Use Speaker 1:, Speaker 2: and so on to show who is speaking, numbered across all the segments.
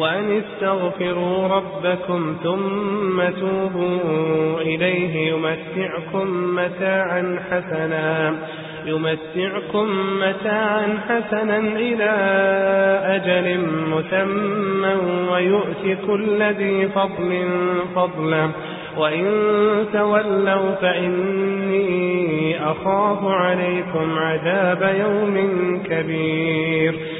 Speaker 1: وأن استغفروا ربكم ثم توبوا إليه يمتعكم متاعا حسنا يمتعكم متاعا حسنا إلى أجل مسمى ويؤتي كل ذي فضل فضله وإن تولوا فإني أخاف عليكم عذاب يوم كبير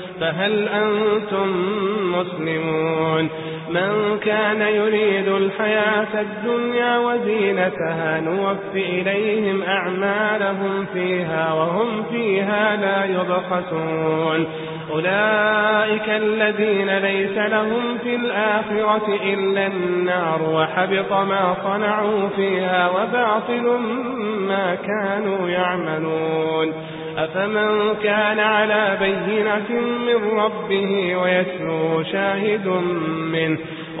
Speaker 1: فهل أنتم مسلمون من كان يريد الحياة الدنيا وزينتها نوف إليهم أعمالهم فيها وهم فيها لا يبخسون. أولئك الذين ليس لهم في الآخرة إلا النار وحبط ما صنعوا فيها وباطل ما كانوا يعملون. أفمن كان على بينة من ربه ويتلو شاهد منه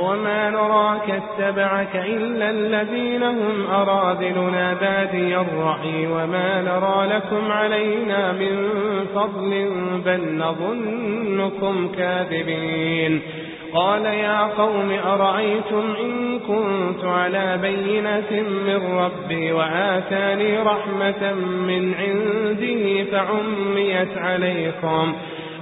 Speaker 1: وما نراك اتبعك إلا الذين هم أراذلنا بادي الرأي وما نرى لكم علينا من فضل بل نظنكم كاذبين قال يا قوم أرأيتم إن كنت على بينة من ربي وآتاني رحمة من عنده فعميت عليكم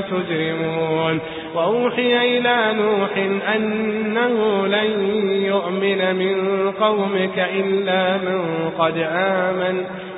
Speaker 1: تجرمون. وأوحي إلى نوح أنه لن يؤمن من قومك إلا من قد آمن.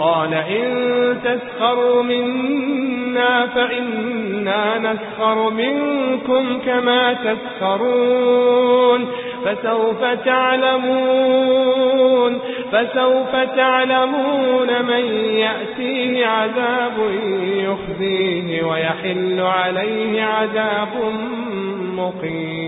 Speaker 1: قال إن تسخروا منا فإنا نسخر منكم كما تسخرون فسوف تعلمون فسوف تعلمون من يأتيه عذاب يخزيه ويحل عليه عذاب مقيم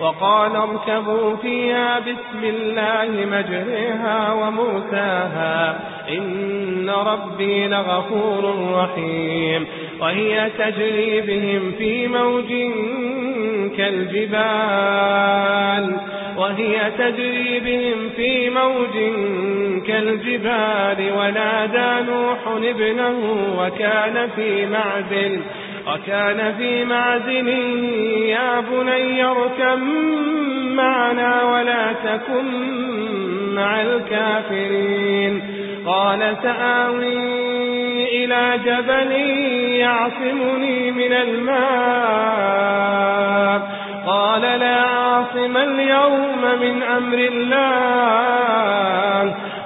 Speaker 1: وقال اركبوا فيها بسم الله مجرها وموساها إن ربي لغفور رحيم وهي تجري بهم في موج كالجبال وهي تجري بهم في موج كالجبال ونادى نوح ابنه وكان في معزل وكان في معزل يا بني اركب معنا ولا تكن مع الكافرين. قال سآوي إلى جبل يعصمني من الماء. قال لا عاصم اليوم من أمر الله.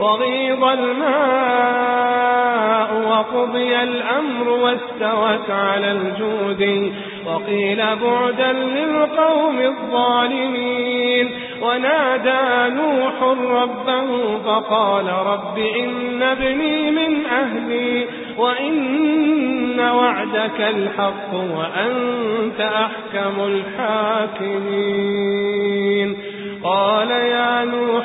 Speaker 1: وغيض الماء وقضي الأمر واستوت على الجود وقيل بعدا للقوم الظالمين ونادى نوح ربه فقال رب إن ابني من أهلي وإن وعدك الحق وأنت أحكم الحاكمين قال يا نوح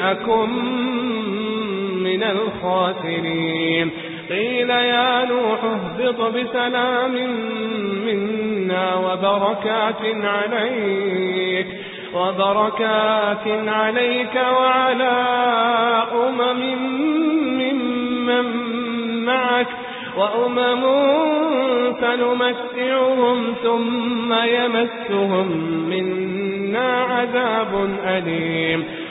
Speaker 1: أكن من الخاسرين قيل يا نوح اهبط بسلام منا وبركات عليك وبركات عليك وعلى أمم ممن معك وأمم سنمتعهم ثم يمسهم منا عذاب أليم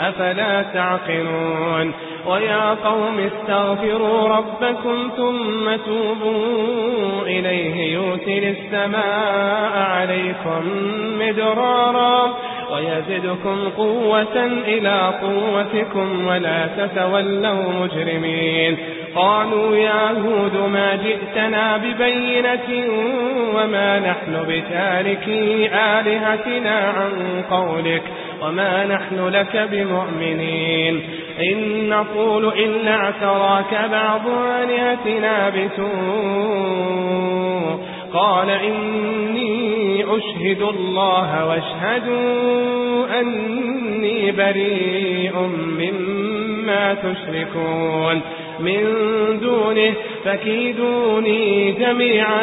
Speaker 1: أفلا تعقلون ويا قوم استغفروا ربكم ثم توبوا إليه يوتل السماء عليكم مدرارا ويزدكم قوة إلى قوتكم ولا تتولوا مجرمين قالوا يا هود ما جئتنا ببينة وما نحن بتاركي آلهتنا عن قولك وما نحن لك بمؤمنين إن نقول إلا اعتراك بعض آلهتنا بسوء قال إني أشهد الله واشهدوا أني بريء مما تشركون من دونه فكيدوني جميعا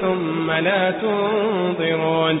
Speaker 1: ثم لا تنظرون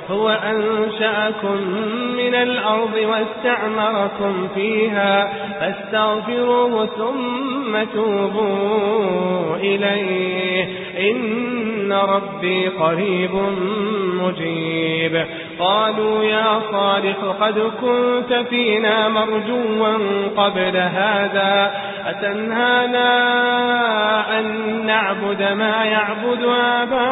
Speaker 1: هو أنشأكم من الأرض واستعمركم فيها فاستغفروه ثم توبوا إليه. إن ربي قريب مجيب. قالوا يا صالح قد كنت فينا مرجوا قبل هذا. أتنهانا أن نعبد ما يعبد آباؤنا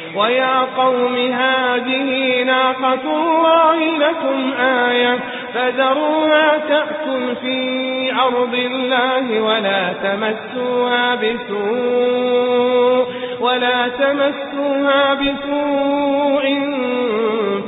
Speaker 1: ويا قوم هذه ناقة الله لكم آية فذروها تأكل في أرض الله ولا تمسوها بسوء ولا تمسوها بسوء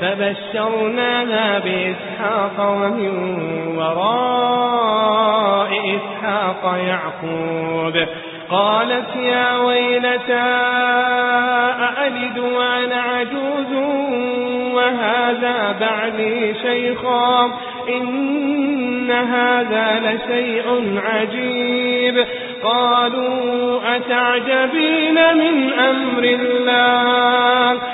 Speaker 1: فبشرناها بإسحاق ومن وراء إسحاق يعقوب. قالت يا ويلتى أألد وأنا عجوز وهذا بعلي شيخا؟ إن هذا لشيء عجيب. قالوا أتعجبين من أمر الله؟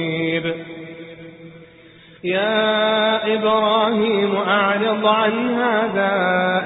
Speaker 1: يا إبراهيم أعرض عن هذا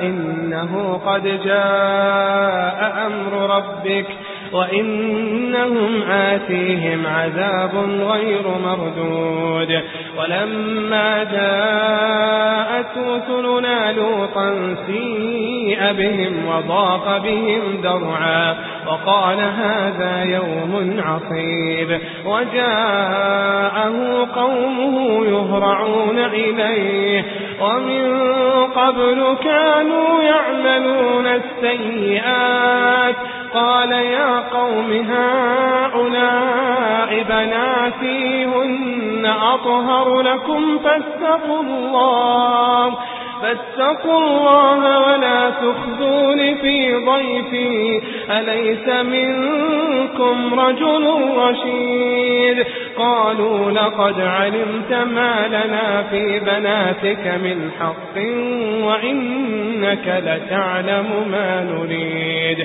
Speaker 1: إنه قد جاء أمر ربك وإنهم آتيهم عذاب غير مردود. ولما جاءت رسلنا لوطا سيء بهم وضاق بهم درعا وقال هذا يوم عصيب. وجاءه قومه يهرعون إليه. ومن قبل كانوا يعملون السيئات. قال يا قوم هؤلاء بناتي هن أطهر لكم فاتقوا الله فاتقوا الله ولا تخذون في ضيفي أليس منكم رجل رشيد؟ قالوا لقد علمت ما لنا في بناتك من حق وإنك لتعلم ما نريد.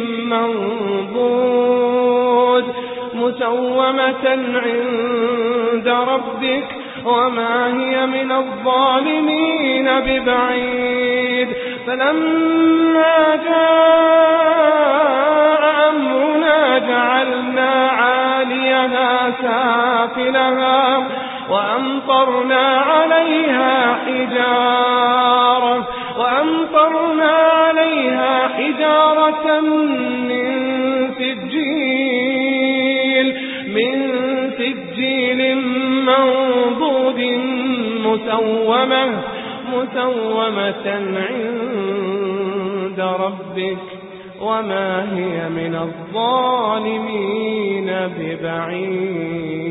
Speaker 1: منضود مسومة عند ربك وما هي من الظالمين ببعيد. فلما جاء أمرنا جعلنا عاليها سافلها وأمطرنا عليها حجارة وأمطرنا حجارة من سجيل من سجيل منضود مسومة مسومة عند ربك وما هي من الظالمين ببعيد.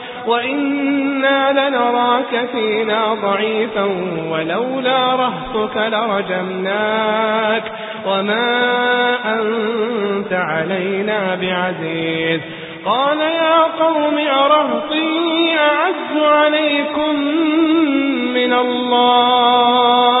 Speaker 1: وإنا لنراك فينا ضعيفا ولولا رهتك لرجمناك وما أنت علينا بعزيز قال يا قوم أرهطي أعز عليكم من الله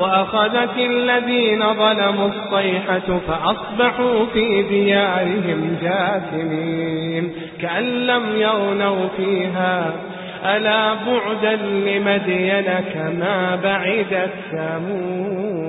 Speaker 1: وأخذت الذين ظلموا الصيحة فأصبحوا في ديارهم جاثمين كأن لم يغنوا فيها. ألا بعدا لمدين كما بعدت ثمود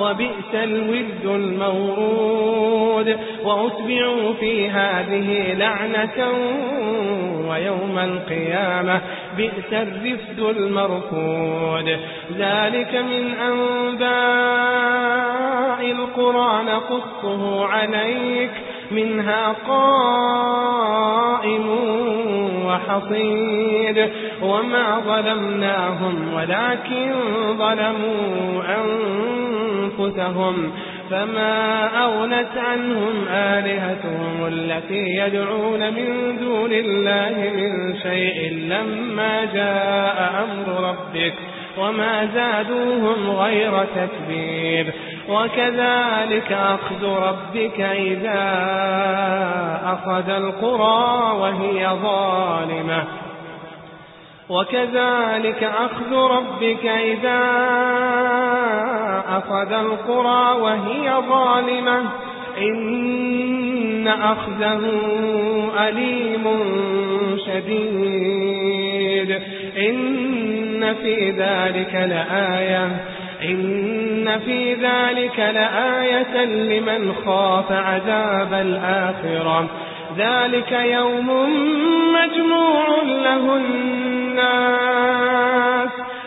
Speaker 1: وبئس الود المورود. وأتبعوا في هذه لعنة ويوم القيامة بئس الرفد المرفود. ذلك من أنباء القرآن قصه عليك منها قائم وحصيد. وما ظلمناهم ولكن ظلموا أنفسهم. فما أغنت عنهم آلهتهم التي يدعون من دون الله من شيء لما جاء أمر ربك وما زادوهم غير تكبير وكذلك أخذ ربك إذا أخذ القرى وهي ظالمة. وكذلك أخذ ربك إذا أخذ القرى وهي ظالمة. إن أخذه أليم شديد. إن في ذلك لآية. إن في ذلك لآية لمن خاف عذاب الآخرة. ذلك يوم مجموع له الناس.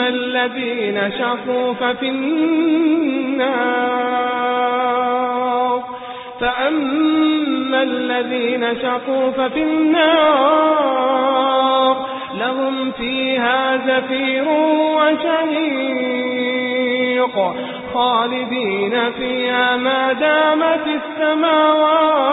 Speaker 1: الذين شقوا ففي النار فأما الذين شقوا ففي النار لهم فيها زفير وشهيق خالدين فيها ما دامت السماوات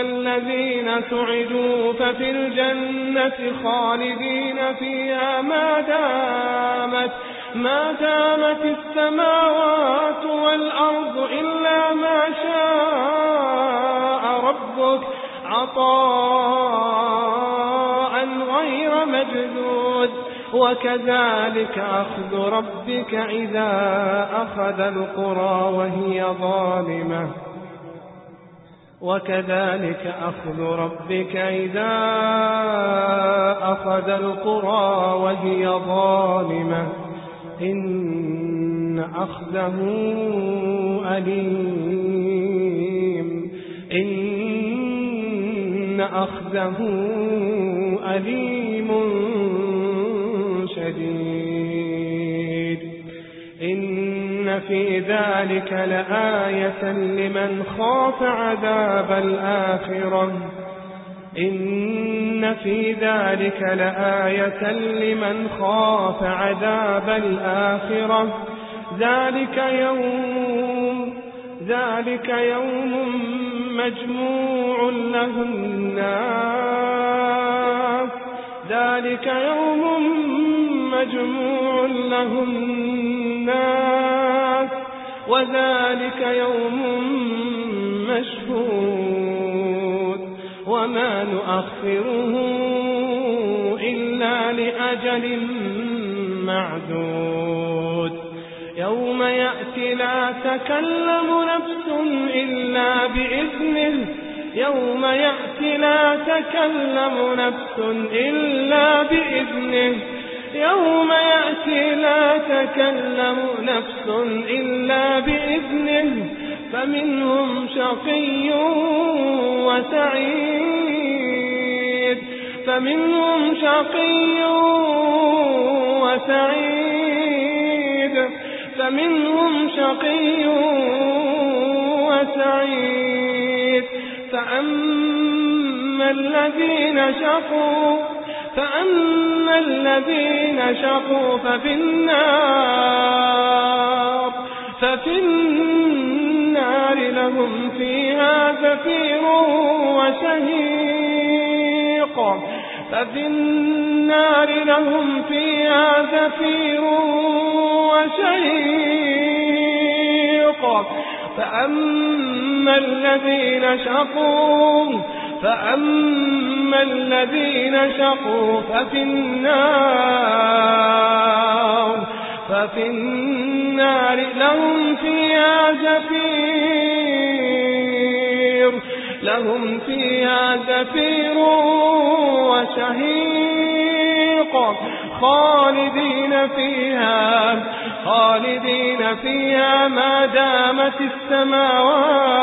Speaker 1: الذين سعدوا ففي الجنة خالدين فيها ما دامت ما دامت السماوات والأرض إلا ما شاء ربك عطاء غير مجدود وكذلك أخذ ربك إذا أخذ القرى وهي ظالمة. وكذلك أخذ ربك إذا أخذ القرى وهي ظالمة. إن أخذه أليم. إن أخذه أليم. إن في ذلك لآية لمن خاف عذاب الآخرة. إن في ذلك لآية لمن خاف عذاب الآخرة. ذلك يوم ذلك يوم مجموع له الناس. ذلك يوم مجموع له الناس. وذلك يوم مشهود. وما نؤخره إلا لأجل معدود. يوم يأتي لا تكلم نفس إلا بإذنه. يوم يأتي لا تكلم نفس إلا بإذنه. يوم يأتي لا تكلم نفس إلا بإذنه فمنهم شقي وسعيد. فمنهم شقي وسعيد. فمنهم شقي وسعيد. فأما الذين شقوا فأما الذين شقوا ففي النار ففي النار لهم فيها زفير وشهيق. ففي النار لهم فيها زفير وشهيق. فأما الذين شقوا فأما الذين شقوا ففي النار ففي النار لهم فيها زفير لهم فيها زفير وشهيق خالدين فيها خالدين فيها ما دامت السماوات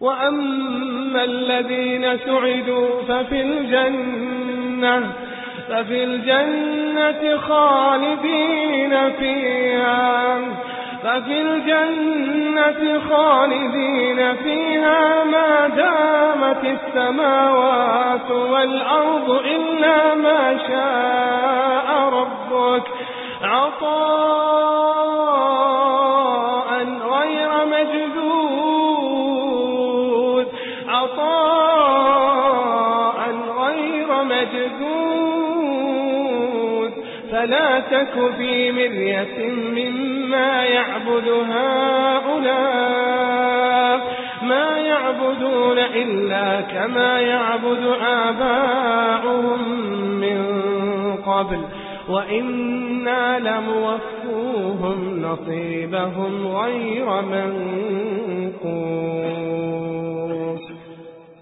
Speaker 1: وأما الذين سعدوا ففي الجنة ففي الجنة خالدين فيها ففي الجنة خالدين فيها ما دامت السماوات والأرض إلا ما شاء ربك. عطاء تك في مرية مما يعبد هؤلاء ما يعبدون إلا كما يعبد آباؤهم من قبل وإنا لموفوهم نصيبهم غير منقوص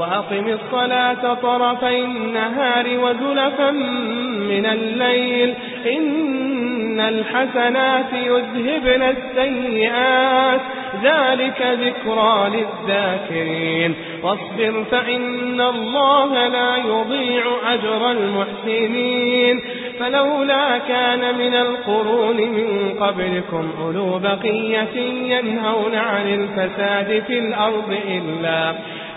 Speaker 1: وأقم الصلاة طرفي النهار وزلفا من الليل. إن الحسنات يذهبن السيئات. ذلك ذكرى للذاكرين. واصبر فإن الله لا يضيع أجر المحسنين. فلولا كان من القرون من قبلكم أولو بقية ينهون عن الفساد في الأرض إلا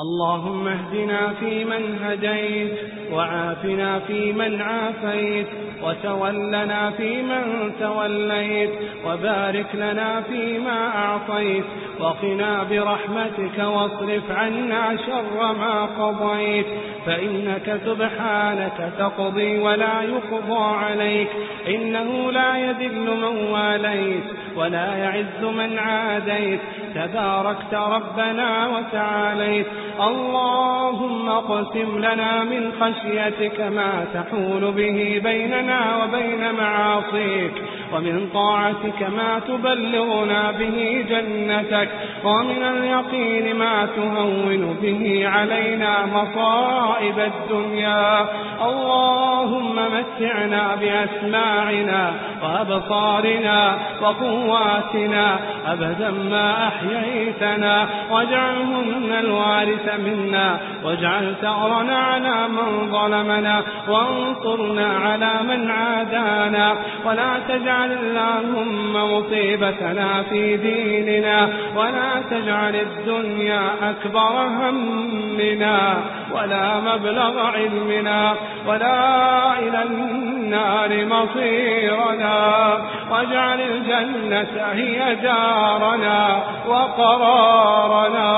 Speaker 1: اللهم اهدنا فيمن هديت وعافنا فيمن عافيت وتولنا فيمن توليت وبارك لنا فيما أعطيت وقنا برحمتك واصرف عنا شر ما قضيت فإنك سبحانك تقضي ولا يقضى عليك إنه لا يذل من واليت ولا يعز من عاديت تباركت ربنا وتعاليت اللهم اقسم لنا من خشيتك ما تحول به بيننا وبين معاصيك. ومن طاعتك ما تبلغنا به جنتك ومن اليقين ما تهون به علينا مصائب الدنيا. اللهم متعنا بأسماعنا وأبصارنا وقواتنا أبدا ما أحييتنا واجعلهن الوارث منا واجعل ثأرنا على من ظلمنا وانصرنا على من عادانا ولا تجعل اللهم مصيبتنا في ديننا ولا تجعل الدنيا أكبر همنا. ولا مبلغ علمنا ولا إلى النار مصيرنا واجعل الجنة هي دارنا وقرارنا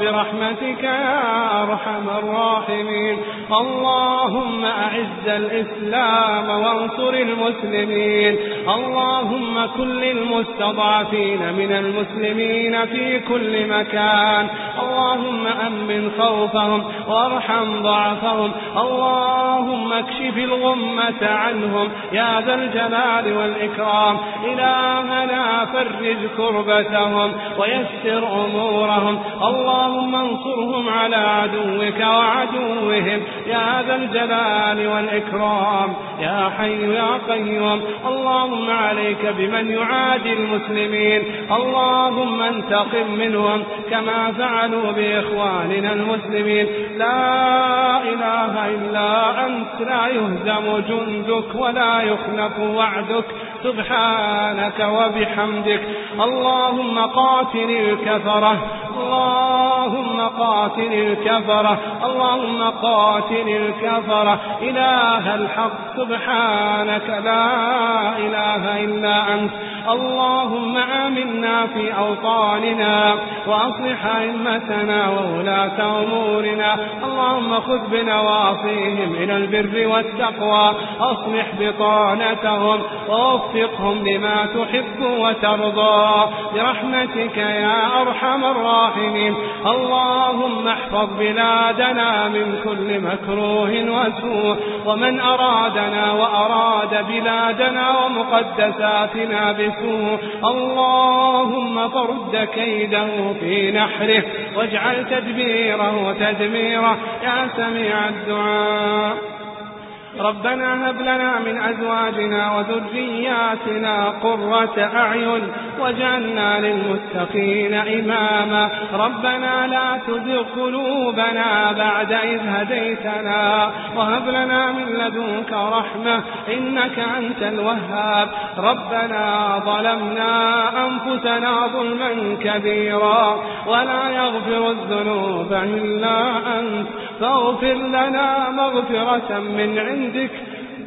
Speaker 1: برحمتك يا أرحم الراحمين اللهم أعز الإسلام وانصر المسلمين اللهم كل المستضعفين من المسلمين في كل مكان اللهم أمن خوفهم وارحم ضعفهم. اللهم اكشف الغمة عنهم. يا ذا الجلال والإكرام. إلهنا فرج كربتهم ويسر أمورهم. اللهم انصرهم على عدوك وعدوهم. يا ذا الجلال والإكرام يا حي يا قيوم اللهم عليك بمن يعادي المسلمين اللهم انتقم منهم كما فعلوا بإخواننا المسلمين. لا إله إلا أنت لا يهزم جندك ولا يخلف وعدك. سبحانك وبحمدك اللهم قاتل الكفرة اللهم قاتل الكفرة اللهم قاتل الكفرة. إله الحق سبحانك لا إله إلا أنت. اللهم آمنا في أوطاننا وأصلح أئمتنا وولاة أمورنا. اللهم خذ بنواصيهم إلى البر والتقوى. أصلح بطانتهم ووفقهم لما تحب وترضى. برحمتك يا أرحم الراحمين. اللهم احفظ بلادنا من كل مكروه وسوء. ومن أرادنا وأراد بلادنا ومقدساتنا بسوء اللهم فرد كيده في نحره واجعل تدبيره تدميره. يا سميع الدعاء. ربنا هب لنا من أزواجنا وذرياتنا قرة أعين واجعلنا للمتقين إماما. ربنا لا تزغ قلوبنا بعد إذ هديتنا وهب لنا من لدنك رحمة إنك أنت الوهاب. ربنا ظلمنا أنفسنا ظلما كبيرا ولا يغفر الذنوب إلا أنت. فاغفر لنا مغفرة من عندك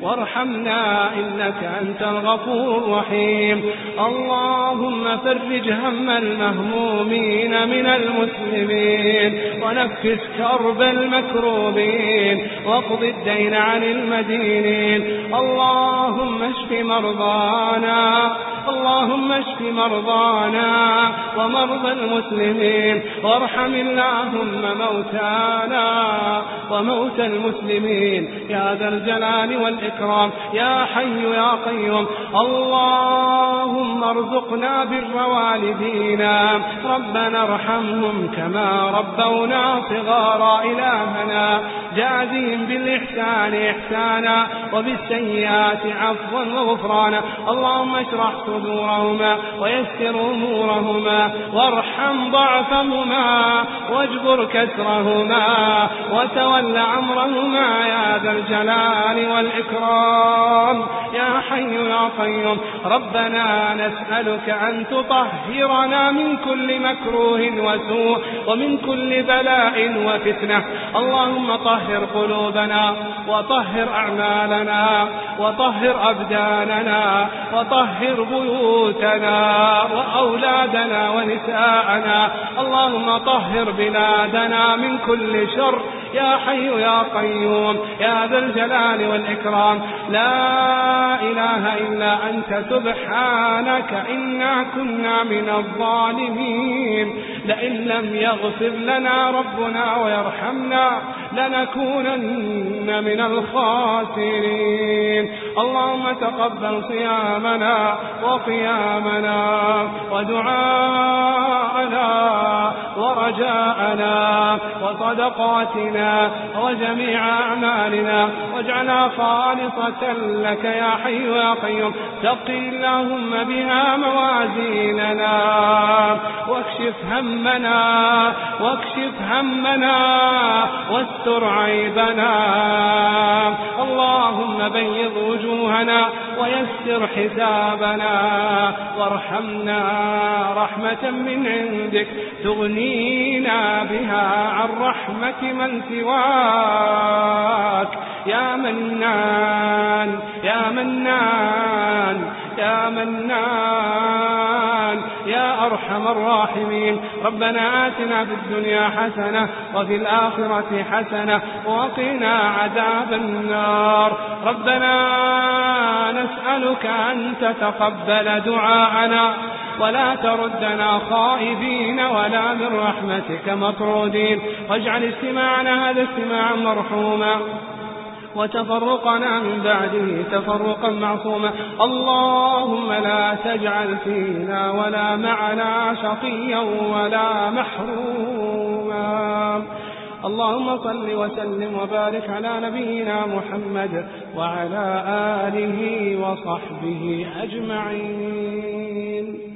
Speaker 1: وارحمنا إنك أنت الغفور الرحيم. اللهم فرج هم المهمومين من المسلمين ونفس كرب المكروبين واقض الدين عن المدينين. اللهم اشف مرضانا اللهم اشف مرضانا ومرضى المسلمين وارحم اللهم موتانا وموتى المسلمين يا ذا الجلال والإكرام يا حي يا قيوم اللهم ارزقنا بر والدينا ربنا ارحمهم كما ربونا صغارا إلهنا جازهم بالإحسان إحسانا وبالسيئات عفوا وغفرانا اللهم اشرح صدورهما ويسر أمورهما وارحم ضعفهما واجبر كسرهما وتول أمرهما يا ذا الجلال والإكرام. يا حي يا قيوم ربنا نسألك أن تطهرنا من كل مكروه وسوء ومن كل بلاء وفتنة. اللهم طهر قلوبنا وطهر أعمالنا وطهر أبداننا وطهر بيوتنا وأولادنا ونساءنا. اللهم طهر بلادنا من كل شر. يا حي يا قيوم يا ذا الجلال والإكرام. لا إله إلا أنت سبحانك إنا كنا من الظالمين. لئن لم يغفر لنا ربنا ويرحمنا لنكونن من الخاسرين. اللهم تقبل صيامنا وقيامنا ودعاءنا ورجاءنا وصدقاتنا وجميع أعمالنا. واجعلها خالصة لك يا حي يا قيوم. تقي اللهم بها موازيننا. واكشف همنا. واكشف همنا. واستر عيبنا. اللهم بيض وجوهنا. ويسر حسابنا. وارحمنا رحمة من عندك تغنينا بها عن رحمة من سواك. يا منان يا منان يا منان يا أرحم الراحمين. ربنا آتنا في الدنيا حسنة وفي الآخرة حسنة وقنا عذاب النار. ربنا نسألك أن تتقبل دعاءنا ولا تردنا خائبين ولا من رحمتك مطرودين. واجعل استماعنا هذا استماعا مرحوما. وتفرقنا من بعده تفرقا معصوما. اللهم لا تجعل فينا ولا معنا شقيا ولا محروما. اللهم صل وسلم وبارك على نبينا محمد وعلى آله وصحبه أجمعين.